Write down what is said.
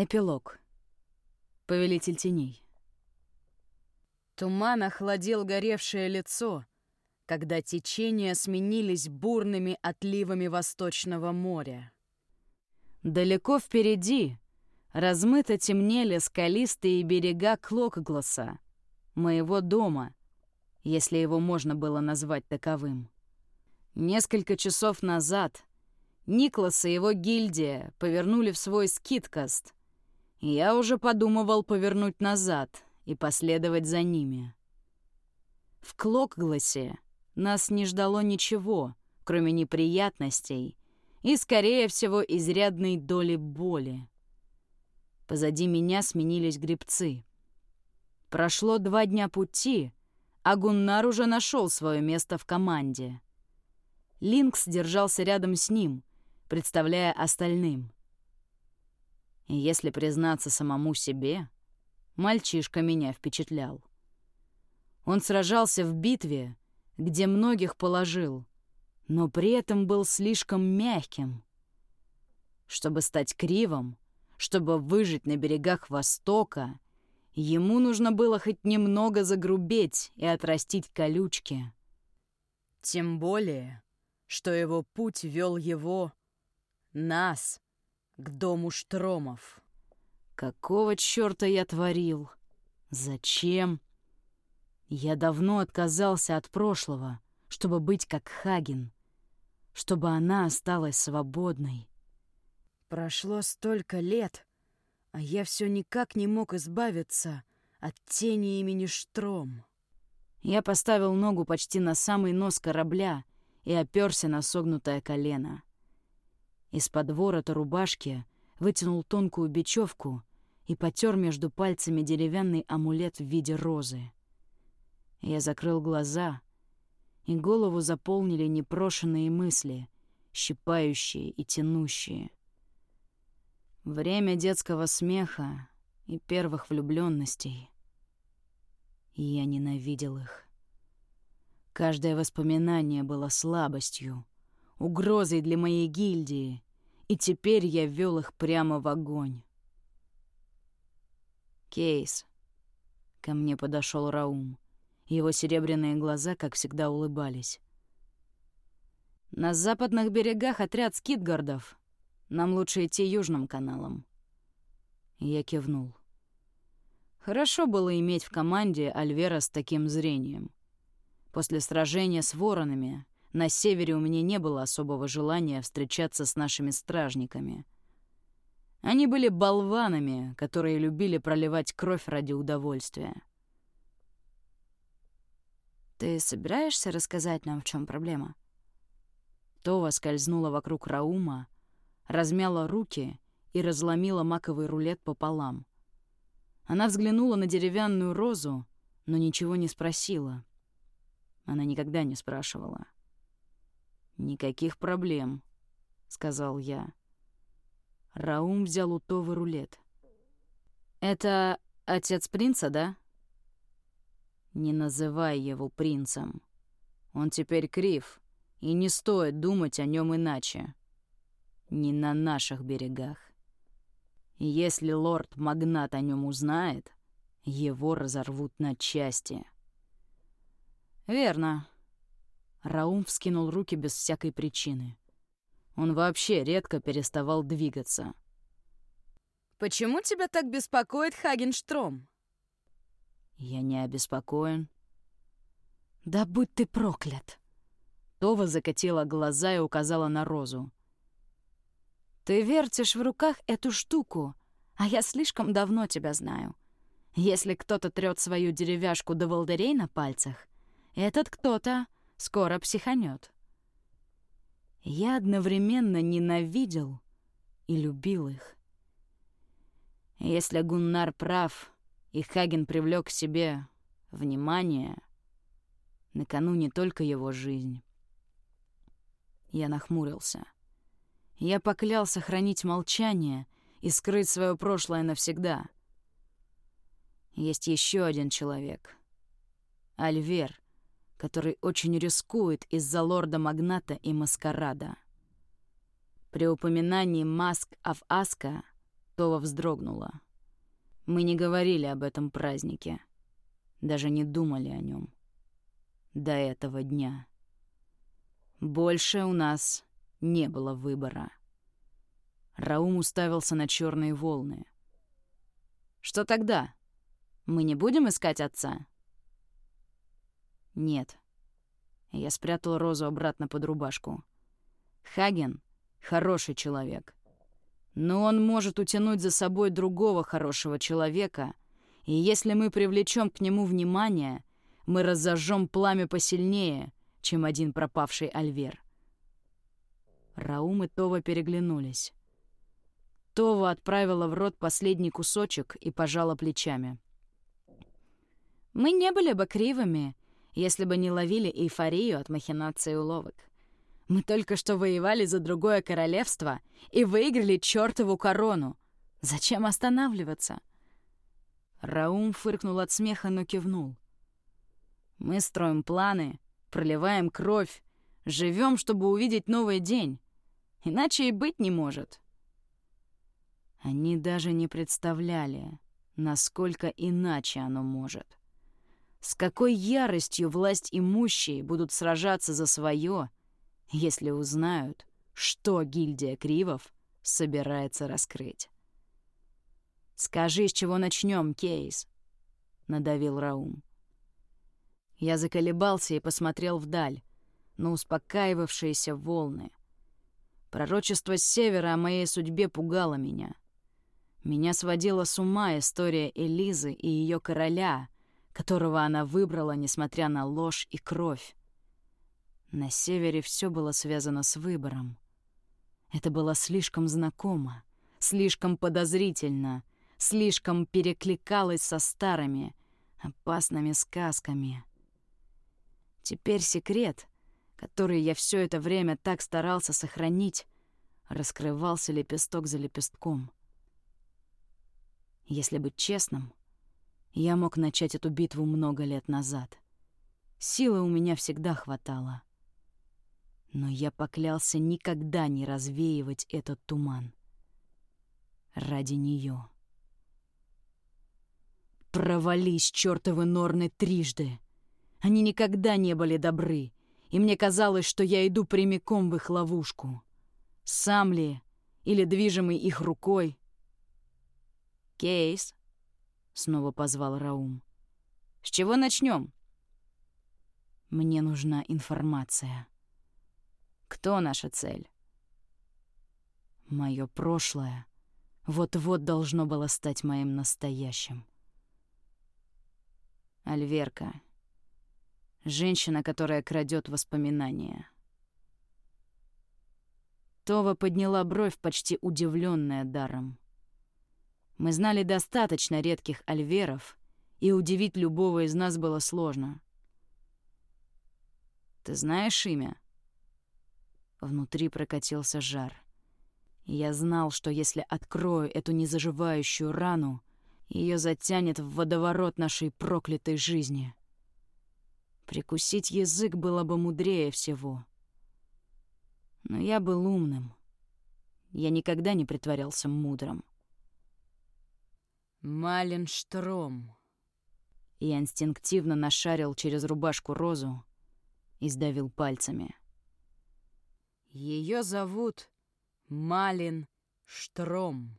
Эпилог. Повелитель теней. Туман охладил горевшее лицо, когда течения сменились бурными отливами Восточного моря. Далеко впереди размыто темнели скалистые берега Клокгласа, моего дома, если его можно было назвать таковым. Несколько часов назад Никлас и его гильдия повернули в свой скидкаст — я уже подумывал повернуть назад и последовать за ними. В Клокгласе нас не ждало ничего, кроме неприятностей и, скорее всего, изрядной доли боли. Позади меня сменились грибцы. Прошло два дня пути, а Гуннар уже нашел свое место в команде. Линкс держался рядом с ним, представляя остальным — и если признаться самому себе, мальчишка меня впечатлял. Он сражался в битве, где многих положил, но при этом был слишком мягким. Чтобы стать кривым, чтобы выжить на берегах Востока, ему нужно было хоть немного загрубеть и отрастить колючки. Тем более, что его путь вел его, нас, к дому Штромов. Какого черта я творил? Зачем? Я давно отказался от прошлого, чтобы быть как Хаген, чтобы она осталась свободной. Прошло столько лет, а я все никак не мог избавиться от тени имени Штром. Я поставил ногу почти на самый нос корабля и оперся на согнутое колено — из-под ворота рубашки вытянул тонкую бечевку и потер между пальцами деревянный амулет в виде розы. Я закрыл глаза, и голову заполнили непрошенные мысли, щипающие и тянущие. Время детского смеха и первых влюбленностей. Я ненавидел их. Каждое воспоминание было слабостью, угрозой для моей гильдии, и теперь я вел их прямо в огонь. «Кейс», — ко мне подошел Раум. Его серебряные глаза, как всегда, улыбались. «На западных берегах отряд скитгардов. Нам лучше идти южным каналом». Я кивнул. Хорошо было иметь в команде Альвера с таким зрением. После сражения с воронами на севере у меня не было особого желания встречаться с нашими стражниками. Они были болванами, которые любили проливать кровь ради удовольствия. «Ты собираешься рассказать нам, в чем проблема?» Това скользнула вокруг Раума, размяла руки и разломила маковый рулет пополам. Она взглянула на деревянную розу, но ничего не спросила. Она никогда не спрашивала. «Никаких проблем», — сказал я. Раум взял у Товы рулет. «Это отец принца, да?» «Не называй его принцем. Он теперь крив, и не стоит думать о нем иначе. Не на наших берегах. Если лорд-магнат о нем узнает, его разорвут на части». «Верно», Раум вскинул руки без всякой причины. Он вообще редко переставал двигаться. «Почему тебя так беспокоит Хагенштром?» «Я не обеспокоен». «Да будь ты проклят!» Това закатила глаза и указала на розу. «Ты вертишь в руках эту штуку, а я слишком давно тебя знаю. Если кто-то трёт свою деревяшку до волдырей на пальцах, этот кто-то скоро психанет. Я одновременно ненавидел и любил их. Если Гуннар прав, и Хаген привлек к себе внимание, на кону не только его жизнь. Я нахмурился. Я поклялся хранить молчание и скрыть свое прошлое навсегда. Есть еще один человек. Альвер — который очень рискует из-за лорда-магната и маскарада. При упоминании Маск of Аска Това вздрогнула. Мы не говорили об этом празднике. Даже не думали о нем. До этого дня. Больше у нас не было выбора. Раум уставился на черные волны. «Что тогда? Мы не будем искать отца?» «Нет». Я спрятал розу обратно под рубашку. Хаген — хороший человек. Но он может утянуть за собой другого хорошего человека, и если мы привлечем к нему внимание, мы разожжем пламя посильнее, чем один пропавший Альвер. Раум и Това переглянулись. Това отправила в рот последний кусочек и пожала плечами. «Мы не были бы кривыми, если бы не ловили эйфорию от махинации уловок. Мы только что воевали за другое королевство и выиграли чертову корону. Зачем останавливаться?» Раум фыркнул от смеха, но кивнул. «Мы строим планы, проливаем кровь, живем, чтобы увидеть новый день. Иначе и быть не может». Они даже не представляли, насколько иначе оно может. С какой яростью власть имущие будут сражаться за свое, если узнают, что гильдия Кривов собирается раскрыть. «Скажи, с чего начнем, Кейс?» — надавил Раум. Я заколебался и посмотрел вдаль, на успокаивавшиеся волны. Пророчество с севера о моей судьбе пугало меня — меня сводила с ума история Элизы и ее короля, которого она выбрала, несмотря на ложь и кровь. На севере все было связано с выбором. Это было слишком знакомо, слишком подозрительно, слишком перекликалось со старыми, опасными сказками. Теперь секрет, который я все это время так старался сохранить, раскрывался лепесток за лепестком — если быть честным, я мог начать эту битву много лет назад. Силы у меня всегда хватало. Но я поклялся никогда не развеивать этот туман. Ради нее. Провались чертовы норны трижды. Они никогда не были добры, и мне казалось, что я иду прямиком в их ловушку. Сам ли, или движимый их рукой, «Кейс», — снова позвал Раум. «С чего начнем? «Мне нужна информация. Кто наша цель?» Мое прошлое вот-вот должно было стать моим настоящим. Альверка. Женщина, которая крадет воспоминания. Това подняла бровь, почти удивленная даром. Мы знали достаточно редких альверов, и удивить любого из нас было сложно. «Ты знаешь имя?» Внутри прокатился жар. Я знал, что если открою эту незаживающую рану, ее затянет в водоворот нашей проклятой жизни. Прикусить язык было бы мудрее всего. Но я был умным. Я никогда не притворялся мудрым. Маленштром. Я инстинктивно нашарил через рубашку розу и сдавил пальцами. Ее зовут Малин Штром.